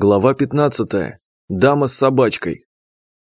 Глава 15. Дама с собачкой.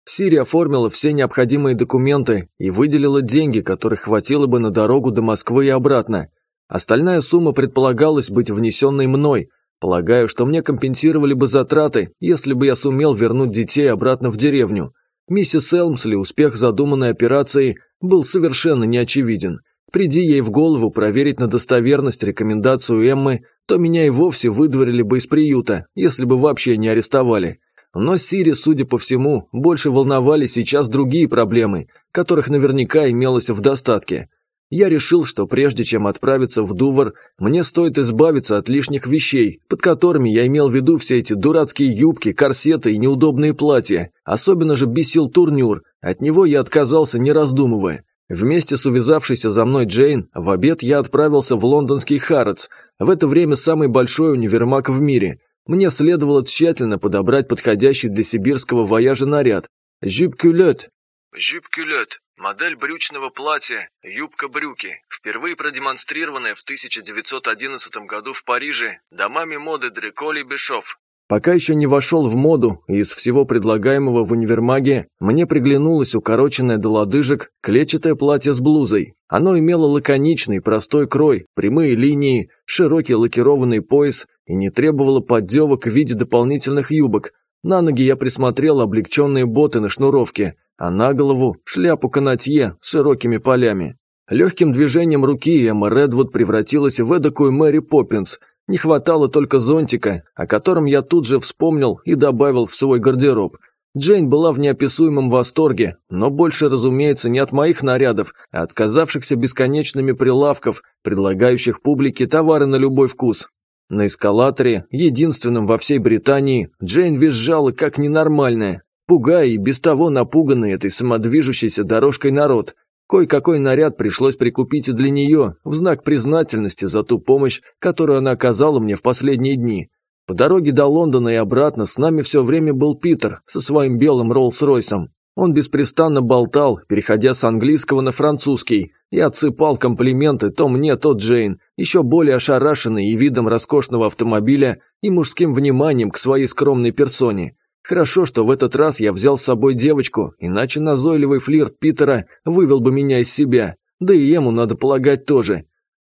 Сири оформила все необходимые документы и выделила деньги, которых хватило бы на дорогу до Москвы и обратно. Остальная сумма предполагалась быть внесенной мной. Полагаю, что мне компенсировали бы затраты, если бы я сумел вернуть детей обратно в деревню. Миссис Элмсли успех задуманной операции был совершенно неочевиден. Приди ей в голову проверить на достоверность рекомендацию Эммы, то меня и вовсе выдворили бы из приюта, если бы вообще не арестовали. Но Сири, судя по всему, больше волновали сейчас другие проблемы, которых наверняка имелось в достатке. Я решил, что прежде чем отправиться в Дувр, мне стоит избавиться от лишних вещей, под которыми я имел в виду все эти дурацкие юбки, корсеты и неудобные платья. Особенно же бесил турнюр, от него я отказался не раздумывая. Вместе с увязавшейся за мной Джейн в обед я отправился в лондонский Харатс, в это время самый большой универмаг в мире. Мне следовало тщательно подобрать подходящий для сибирского вояжа наряд. Жюб-кюлет. Жюб-кюлет. Модель брючного платья, юбка-брюки, впервые продемонстрированная в 1911 году в Париже домами моды Дреколи Бешов. Пока еще не вошел в моду, из всего предлагаемого в универмаге мне приглянулось укороченное до лодыжек клетчатое платье с блузой. Оно имело лаконичный, простой крой, прямые линии, широкий лакированный пояс и не требовало поддевок в виде дополнительных юбок. На ноги я присмотрел облегченные боты на шнуровке, а на голову – шляпу канатье с широкими полями. Легким движением руки Эмма Редвуд превратилась в эдакую Мэри Поппинс – не хватало только зонтика, о котором я тут же вспомнил и добавил в свой гардероб. Джейн была в неописуемом восторге, но больше, разумеется, не от моих нарядов, а от казавшихся бесконечными прилавков, предлагающих публике товары на любой вкус. На эскалаторе, единственном во всей Британии, Джейн визжала как ненормальная, пугая и без того напуганный этой самодвижущейся дорожкой народ – Кое-какой наряд пришлось прикупить и для нее, в знак признательности за ту помощь, которую она оказала мне в последние дни. По дороге до Лондона и обратно с нами все время был Питер со своим белым Роллс-Ройсом. Он беспрестанно болтал, переходя с английского на французский, и отсыпал комплименты то мне, то Джейн, еще более ошарашенный и видом роскошного автомобиля, и мужским вниманием к своей скромной персоне. Хорошо, что в этот раз я взял с собой девочку, иначе назойливый флирт Питера вывел бы меня из себя. Да и ему, надо полагать, тоже.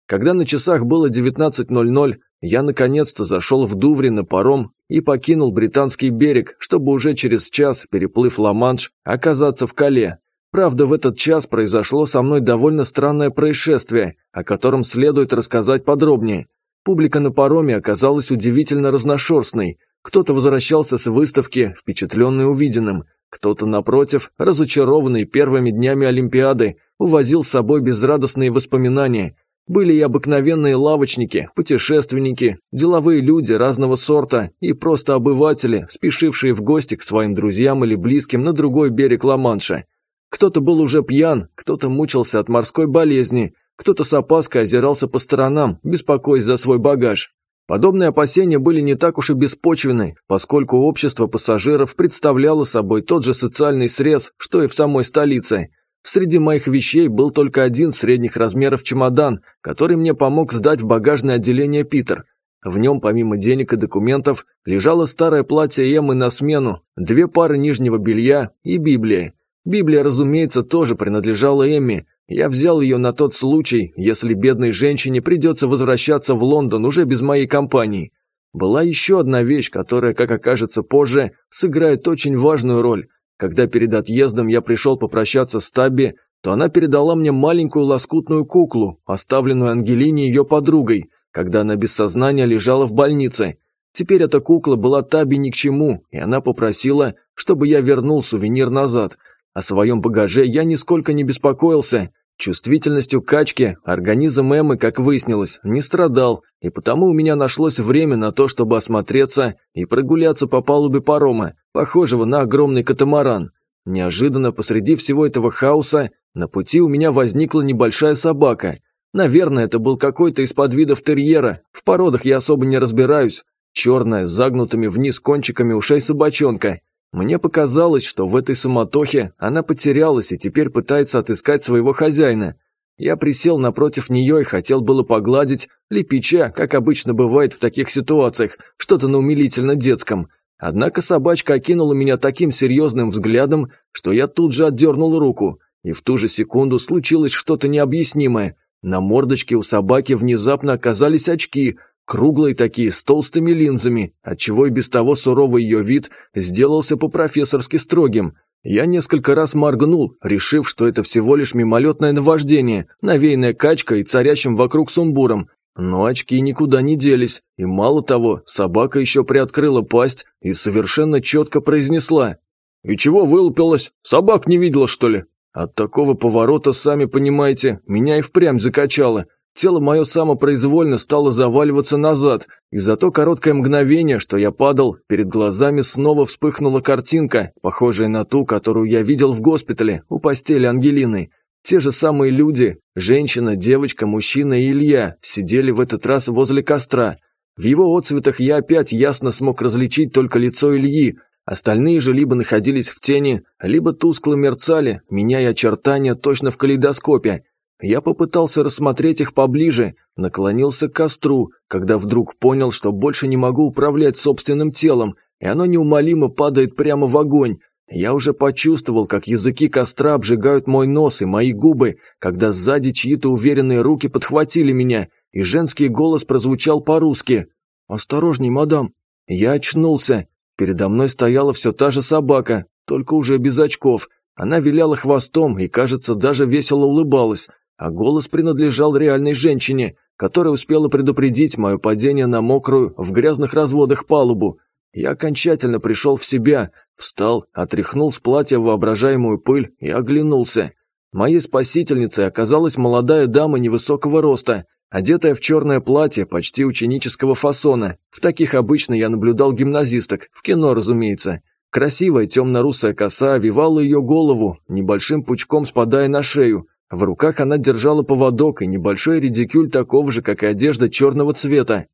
Когда на часах было 19.00, я наконец-то зашел в Дувре на паром и покинул британский берег, чтобы уже через час, переплыв Ла-Манш, оказаться в Кале. Правда, в этот час произошло со мной довольно странное происшествие, о котором следует рассказать подробнее. Публика на пароме оказалась удивительно разношерстной, кто-то возвращался с выставки, впечатленный увиденным, кто-то, напротив, разочарованный первыми днями Олимпиады, увозил с собой безрадостные воспоминания. Были и обыкновенные лавочники, путешественники, деловые люди разного сорта и просто обыватели, спешившие в гости к своим друзьям или близким на другой берег Ла-Манша. Кто-то был уже пьян, кто-то мучился от морской болезни, кто-то с опаской озирался по сторонам, беспокоясь за свой багаж. Подобные опасения были не так уж и беспочвены, поскольку общество пассажиров представляло собой тот же социальный срез, что и в самой столице. Среди моих вещей был только один средних размеров чемодан, который мне помог сдать в багажное отделение Питер. В нем, помимо денег и документов, лежало старое платье Эммы на смену, две пары нижнего белья и Библия. Библия, разумеется, тоже принадлежала Эмме, я взял ее на тот случай, если бедной женщине придется возвращаться в Лондон уже без моей компании. Была еще одна вещь, которая, как окажется позже, сыграет очень важную роль. Когда перед отъездом я пришел попрощаться с Табби, то она передала мне маленькую лоскутную куклу, оставленную Ангелине ее подругой, когда она без сознания лежала в больнице. Теперь эта кукла была Таби ни к чему, и она попросила, чтобы я вернул сувенир назад. О своем багаже я нисколько не беспокоился, Чувствительностью качки организм Эммы, как выяснилось, не страдал, и потому у меня нашлось время на то, чтобы осмотреться и прогуляться по палубе парома, похожего на огромный катамаран. Неожиданно посреди всего этого хаоса на пути у меня возникла небольшая собака. Наверное, это был какой-то из подвидов терьера, в породах я особо не разбираюсь. Черная, с загнутыми вниз кончиками ушей собачонка, мне показалось, что в этой суматохе она потерялась и теперь пытается отыскать своего хозяина. Я присел напротив нее и хотел было погладить, лепеча, как обычно бывает в таких ситуациях, что-то на умилительно детском. Однако собачка окинула меня таким серьезным взглядом, что я тут же отдернул руку, и в ту же секунду случилось что-то необъяснимое. На мордочке у собаки внезапно оказались очки, круглые такие, с толстыми линзами, отчего и без того суровый ее вид сделался по-профессорски строгим. Я несколько раз моргнул, решив, что это всего лишь мимолетное наваждение, навеянное качкой и царящим вокруг сумбуром, но очки никуда не делись, и мало того, собака еще приоткрыла пасть и совершенно четко произнесла. «И чего вылупилась? Собак не видела, что ли?» От такого поворота, сами понимаете, меня и впрямь закачало. Тело мое самопроизвольно стало заваливаться назад, и за то короткое мгновение, что я падал, перед глазами снова вспыхнула картинка, похожая на ту, которую я видел в госпитале, у постели Ангелины. Те же самые люди, женщина, девочка, мужчина и Илья, сидели в этот раз возле костра. В его отцветах я опять ясно смог различить только лицо Ильи, остальные же либо находились в тени, либо тускло мерцали, меняя очертания точно в калейдоскопе. Я попытался рассмотреть их поближе, наклонился к костру, когда вдруг понял, что больше не могу управлять собственным телом, и оно неумолимо падает прямо в огонь, я уже почувствовал, как языки костра обжигают мой нос и мои губы, когда сзади чьи-то уверенные руки подхватили меня, и женский голос прозвучал по-русски. «Осторожней, мадам!» Я очнулся. Передо мной стояла все та же собака, только уже без очков. Она виляла хвостом и, кажется, даже весело улыбалась, а голос принадлежал реальной женщине, которая успела предупредить мое падение на мокрую, в грязных разводах палубу. Я окончательно пришел в себя, встал, отряхнул с платья воображаемую пыль и оглянулся. Моей спасительницей оказалась молодая дама невысокого роста, одетая в черное платье почти ученического фасона. В таких обычно я наблюдал гимназисток, в кино, разумеется. Красивая темно-русая коса овивала ее голову, небольшим пучком спадая на шею. В руках она держала поводок и небольшой редикюль такого же, как и одежда черного цвета.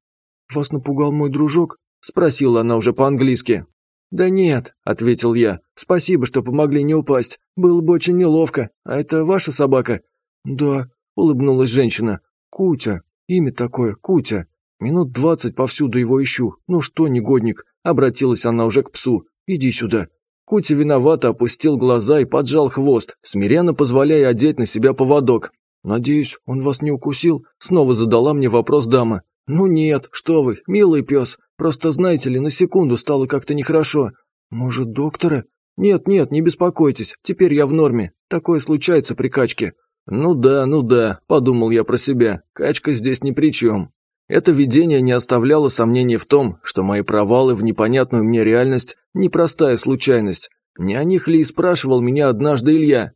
«Вас напугал мой дружок?» – спросила она уже по-английски. «Да нет», – ответил я. «Спасибо, что помогли не упасть. Было бы очень неловко. А это ваша собака?» «Да», – улыбнулась женщина. «Кутя. Имя такое, Кутя. Минут двадцать повсюду его ищу. Ну что, негодник?» – обратилась она уже к псу. «Иди сюда». Кутя виновато опустил глаза и поджал хвост, смиренно позволяя одеть на себя поводок. «Надеюсь, он вас не укусил?» – снова задала мне вопрос дама. «Ну нет, что вы, милый пес, просто, знаете ли, на секунду стало как-то нехорошо. Может, доктора?» «Нет-нет, не беспокойтесь, теперь я в норме. Такое случается при качке». «Ну да, ну да», – подумал я про себя, качка здесь ни при чем. Это видение не оставляло сомнений в том, что мои провалы в непонятную мне реальность – непростая случайность. Не о них ли и спрашивал меня однажды Илья?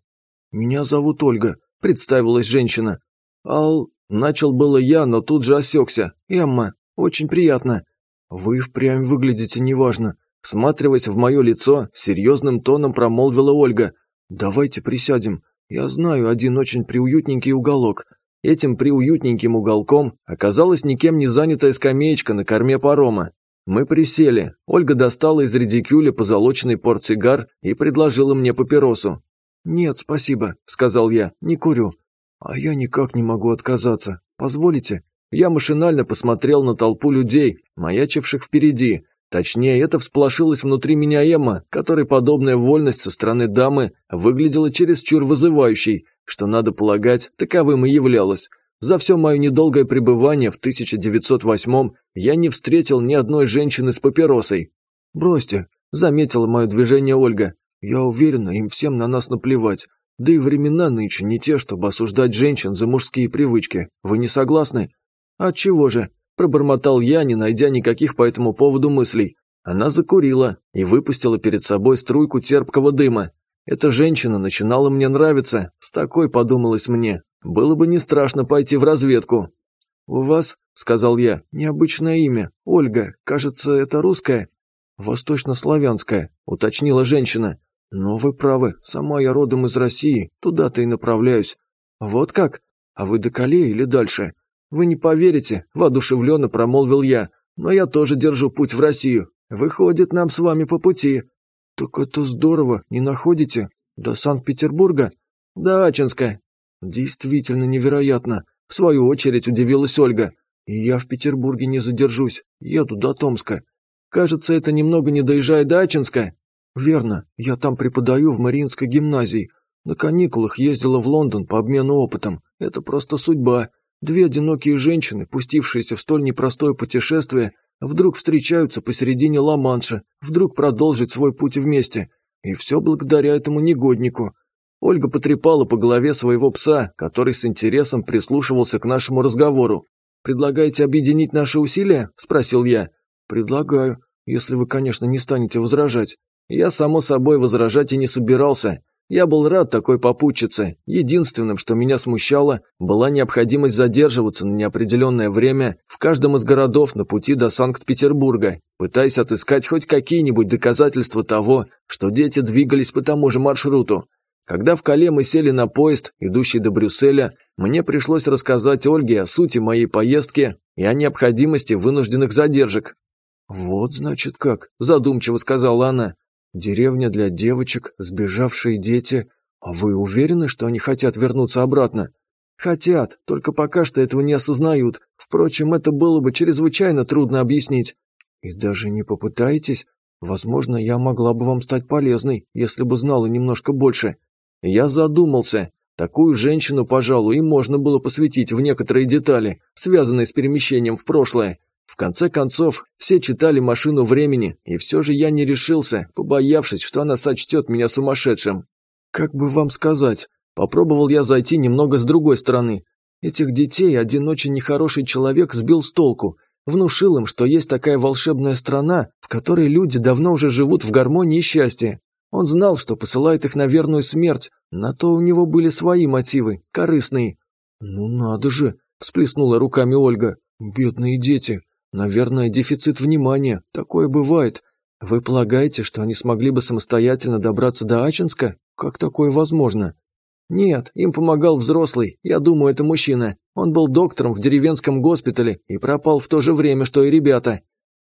«Меня зовут Ольга», – представилась женщина. «Ал...» Начал было я, но тут же осекся. «Эмма, очень приятно». «Вы впрямь выглядите неважно». Всматриваясь в мое лицо, серьезным тоном промолвила Ольга. «Давайте присядем. Я знаю один очень приуютненький уголок». Этим приуютненьким уголком оказалась никем не занятая скамеечка на корме парома. Мы присели. Ольга достала из редикюля позолоченный портсигар и предложила мне папиросу. «Нет, спасибо», — сказал я, — «не курю». «А я никак не могу отказаться. Позволите?» Я машинально посмотрел на толпу людей, маячивших впереди. Точнее, это всполошилось внутри меня Эмма, которой подобная вольность со стороны дамы выглядела чересчур вызывающей, что, надо полагать, таковым и являлось. За все мое недолгое пребывание в 1908-м я не встретил ни одной женщины с папиросой. «Бросьте», – заметила мое движение Ольга. «Я уверена, им всем на нас наплевать. Да и времена нынче не те, чтобы осуждать женщин за мужские привычки. Вы не согласны? Отчего же? Пробормотал я, не найдя никаких по этому поводу мыслей. Она закурила и выпустила перед собой струйку терпкого дыма. Эта женщина начинала мне нравиться, с такой подумалось мне. Было бы не страшно пойти в разведку. «У вас, — сказал я, — необычное имя. Ольга, кажется, это русское?» «Восточнославянское», — уточнила женщина. «Но вы правы, сама я родом из России, туда-то и направляюсь». «Вот как? А вы до Кале или дальше?» «Вы не поверите», – воодушевленно промолвил я, «но я тоже держу путь в Россию. Выходит, нам с вами по пути». «Так это здорово, не находите? До Санкт-Петербурга?» «До Ачинска». «Действительно невероятно», – в свою очередь удивилась Ольга. «И я в Петербурге не задержусь, еду до Томска». Кажется, это немного не доезжает до Ачинска». «Верно. Я там преподаю в Мариинской гимназии. На каникулах ездила в Лондон по обмену опытом. Это просто судьба. Две одинокие женщины, пустившиеся в столь непростое путешествие, вдруг встречаются посередине Ла-Манша, вдруг продолжить свой путь вместе. И все благодаря этому негоднику. Ольга потрепала по голове своего пса, который с интересом прислушивался к нашему разговору. «Предлагаете объединить наши усилия?» – спросил я. «Предлагаю, если вы, конечно, не станете возражать». Я, само собой, возражать и не собирался. Я был рад такой попутчице. Единственным, что меня смущало, была необходимость задерживаться на неопределенное время в каждом из городов на пути до Санкт-Петербурга, пытаясь отыскать хоть какие-нибудь доказательства того, что дети двигались по тому же маршруту. Когда в Кале мы сели на поезд, идущий до Брюсселя, мне пришлось рассказать Ольге о сути моей поездки и о необходимости вынужденных задержек. «Вот, значит, как», – задумчиво сказала она. «Деревня для девочек, сбежавшие дети. А вы уверены, что они хотят вернуться обратно?» «Хотят, только пока что этого не осознают. Впрочем, это было бы чрезвычайно трудно объяснить». «И даже не попытаетесь? Возможно, я могла бы вам стать полезной, если бы знала немножко больше». Я задумался. Такую женщину, пожалуй, и можно было посвятить в некоторые детали, связанные с перемещением в прошлое. В конце концов, все читали «Машину времени», и все же я не решился, побоявшись, что она сочтет меня сумасшедшим. Как бы вам сказать, попробовал я зайти немного с другой стороны. Этих детей один очень нехороший человек сбил с толку, внушил им, что есть такая волшебная страна, в которой люди давно уже живут в гармонии и счастье, он знал, что посылает их на верную смерть, на то у него были свои мотивы, корыстные. «Ну надо же!» – всплеснула руками Ольга. «Бедные дети! Наверное, дефицит внимания. Такое бывает. Вы полагаете, что они смогли бы самостоятельно добраться до Ачинска? Как такое возможно?» «Нет, им помогал взрослый, я думаю, это мужчина. Он был доктором в деревенском госпитале и пропал в то же время, что и ребята».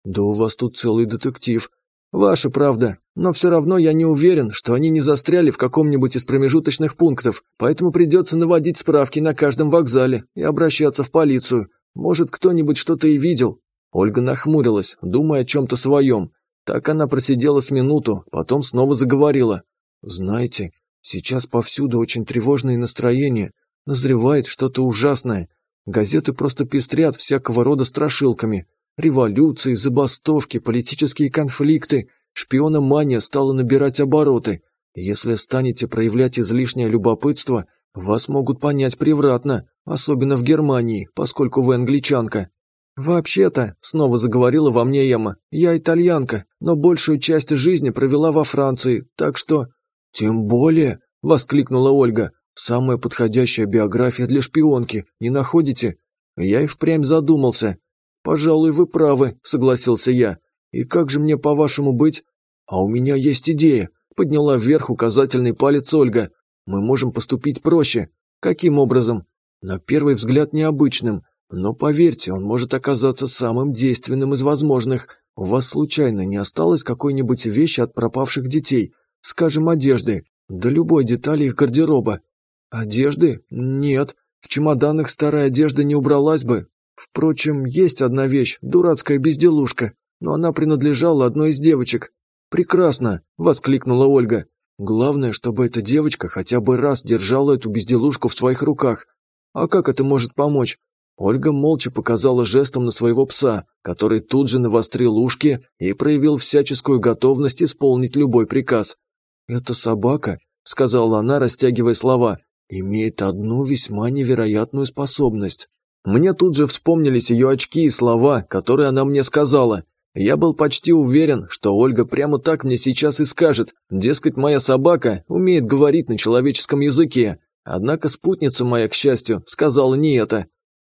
«Да у вас тут целый детектив. Ваша правда, но все равно я не уверен, что они не застряли в каком-нибудь из промежуточных пунктов, поэтому придется наводить справки на каждом вокзале и обращаться в полицию. Может, кто-нибудь что-то и видел?» Ольга нахмурилась, думая о чем-то своем. Так она просидела с минуту, потом снова заговорила. «Знаете, сейчас повсюду очень тревожное настроение. Назревает что-то ужасное. Газеты просто пестрят всякого рода страшилками. Революции, забастовки, политические конфликты. Шпиономания стала набирать обороты. Если станете проявлять излишнее любопытство, вас могут понять превратно, особенно в Германии, поскольку вы англичанка. «Вообще-то», — снова заговорила во мне Эмма, — «я итальянка, но большую часть жизни провела во Франции, так что...» «Тем более», — воскликнула Ольга, — «самая подходящая биография для шпионки, не находите?» Я и впрямь задумался. «Пожалуй, вы правы», – согласился я. «И как же мне, по-вашему, быть?» «А у меня есть идея», – подняла вверх указательный палец Ольга. «Мы можем поступить проще. Каким образом?» «На первый взгляд необычным, но поверьте, он может оказаться самым действенным из возможных. У вас случайно не осталось какой-нибудь вещи от пропавших детей? Скажем, одежды, да любой детали их гардероба». «Одежды? Нет. В чемоданах старая одежда не убралась бы, Впрочем, есть одна вещь, дурацкая безделушка, но она принадлежала одной из девочек. «Прекрасно!» – воскликнула Ольга. «Главное, чтобы эта девочка хотя бы раз держала эту безделушку в своих руках. А как это может помочь?» Ольга молча показала жестом на своего пса, который тут же навострил ушки и проявил всяческую готовность исполнить любой приказ. «Эта собака», – сказала она, растягивая слова, – «имеет одну весьма невероятную способность». Мне тут же вспомнились ее очки и слова, которые она мне сказала. Я был почти уверен, что Ольга прямо так мне сейчас и скажет, дескать, моя собака умеет говорить на человеческом языке. Однако спутница моя, к счастью, сказала не это.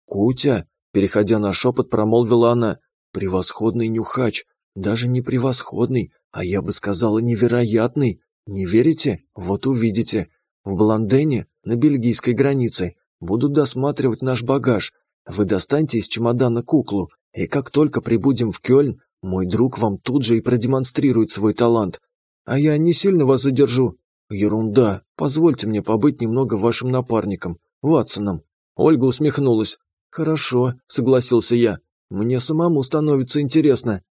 «Кутя», переходя на шепот, промолвила она, «превосходный нюхач, даже не превосходный, а я бы сказала невероятный. Не верите? Вот увидите. В Бландене, на бельгийской границе, будут досматривать наш багаж, вы достаньте из чемодана куклу, и как только прибудем в Кёльн, мой друг вам тут же и продемонстрирует свой талант. А я не сильно вас задержу. Ерунда. Позвольте мне побыть немного вашим напарником, Ватсоном. Ольга усмехнулась. Хорошо, согласился я. Мне самому становится интересно.